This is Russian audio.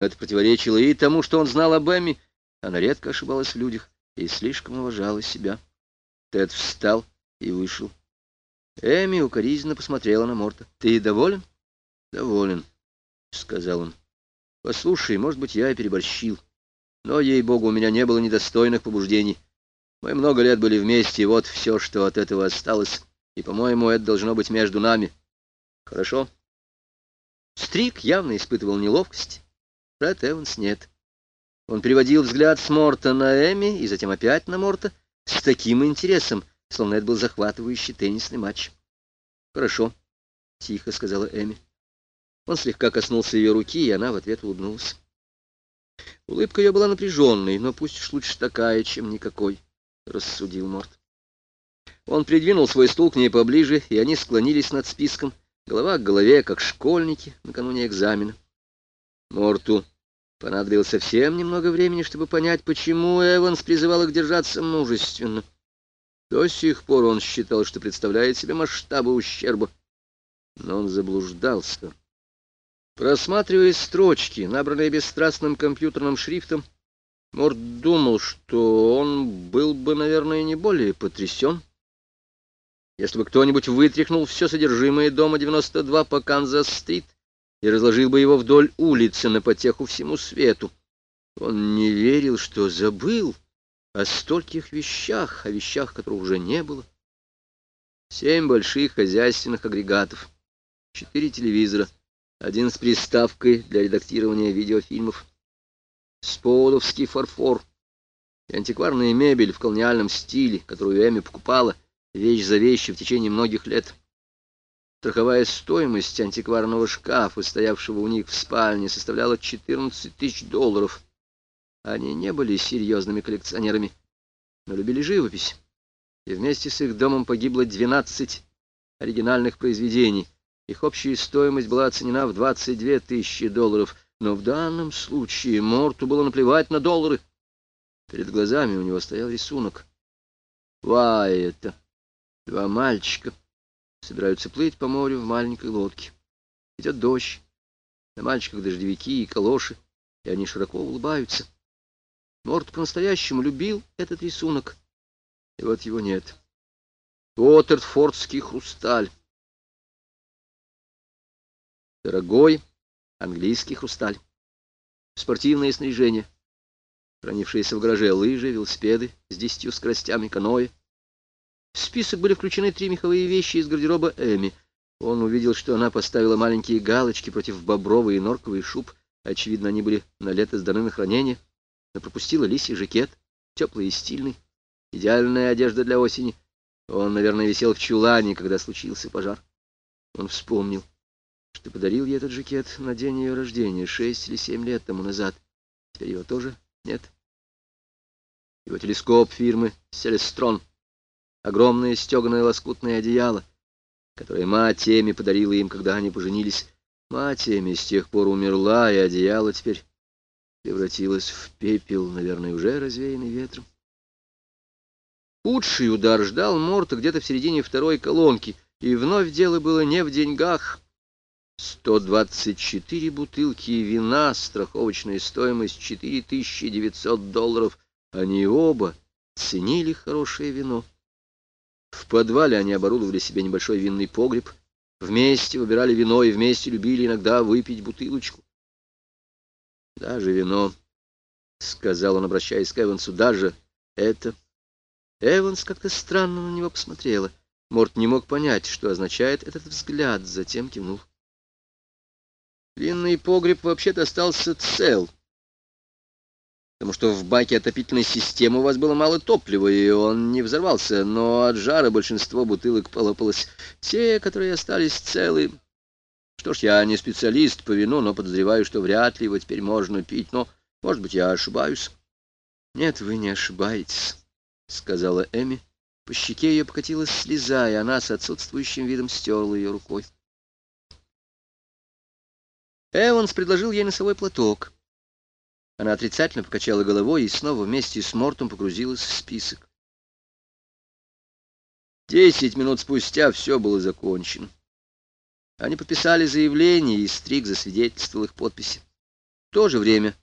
Это противоречило и тому, что он знал об Эмми. Она редко ошибалась в людях и слишком уважала себя. Тед встал и вышел. Эми укоризненно посмотрела на Морта. «Ты доволен?» «Доволен», — сказал он. «Послушай, может быть, я и переборщил. Но, ей-богу, у меня не было недостойных побуждений. Мы много лет были вместе, и вот все, что от этого осталось. И, по-моему, это должно быть между нами. Хорошо?» Стрик явно испытывал неловкость. Брэд Эванс нет. Он приводил взгляд с Морта на Эми и затем опять на Морта с таким интересом, словно это был захватывающий теннисный матч. «Хорошо», — тихо сказала Эми. Он слегка коснулся ее руки, и она в ответ улыбнулась. Улыбка ее была напряженной, но пусть уж лучше такая, чем никакой, — рассудил Морт. Он придвинул свой стул к ней поближе, и они склонились над списком, голова к голове, как школьники накануне экзамена. Морту понадобилось совсем немного времени, чтобы понять, почему Эванс призывал их держаться мужественно. До сих пор он считал, что представляет себе масштабы ущерба. Но он заблуждался. Просматривая строчки, набранные бесстрастным компьютерным шрифтом, Морд думал, что он был бы, наверное, не более потрясен, если бы кто-нибудь вытряхнул все содержимое дома 92 по Канзас-стрит и разложил бы его вдоль улицы на потеху всему свету. Он не верил, что забыл о стольких вещах, о вещах, которых уже не было. Семь больших хозяйственных агрегатов, четыре телевизора, один с приставкой для редактирования видеофильмов, споловский фарфор и антикварная мебель в колониальном стиле, которую Эми покупала вещь за вещью в течение многих лет. Страховая стоимость антикварного шкафа, стоявшего у них в спальне, составляла 14 тысяч долларов. Они не были серьезными коллекционерами, но любили живопись. И вместе с их домом погибло 12 оригинальных произведений. Их общая стоимость была оценена в 22 тысячи долларов, но в данном случае Морту было наплевать на доллары. Перед глазами у него стоял рисунок. Вай это! Два мальчика собираются плыть по морю в маленькой лодке. Идет дождь, на мальчиках дождевики и калоши, и они широко улыбаются. Морд по-настоящему любил этот рисунок, и вот его нет. Уотерфордский хрусталь. Дорогой английский хрусталь. Спортивное снаряжение. Хранившиеся в гараже лыжи, велосипеды с десятью скоростями, каноэ, в список были включены три меховые вещи из гардероба Эми. Он увидел, что она поставила маленькие галочки против бобровой и норковой шуб. Очевидно, они были на лето сданы на хранение. Но пропустила лисий жакет, теплый и стильный. Идеальная одежда для осени. Он, наверное, висел в чулане, когда случился пожар. Он вспомнил, что подарил ей этот жакет на день ее рождения, шесть или семь лет тому назад. Теперь его тоже нет. Его телескоп фирмы «Селестрон» огромное стеганое лоскутное одеяло, которое мать Эми подарила им, когда они поженились. Мать Эми с тех пор умерла, и одеяло теперь превратилось в пепел, наверное, уже развеянный ветром. Худший удар ждал Морта где-то в середине второй колонки, и вновь дело было не в деньгах. 124 бутылки вина, страховочная стоимость 4900 долларов. Они оба ценили хорошее вино. В подвале они оборудовали себе небольшой винный погреб, вместе выбирали вино и вместе любили иногда выпить бутылочку. Даже вино, — сказал он, обращаясь к Эвансу, — даже это. Эванс как-то странно на него посмотрела. Морт не мог понять, что означает этот взгляд, затем кивнул. Винный погреб вообще-то остался цел, потому что в баке отопительной системы у вас было мало топлива, и он не взорвался, но от жара большинство бутылок полопалось. Те, которые остались целы... Что ж, я не специалист по вину, но подозреваю, что вряд ли его теперь можно пить, но, может быть, я ошибаюсь. — Нет, вы не ошибаетесь, — сказала Эми. По щеке ее покатилась слеза, и она с отсутствующим видом стерла ее рукой. Эванс предложил ей носовой платок. Она отрицательно покачала головой и снова вместе с Мортом погрузилась в список. Десять минут спустя все было закончено. Они подписали заявление, и Стрик засвидетельствовал их подписи. то же время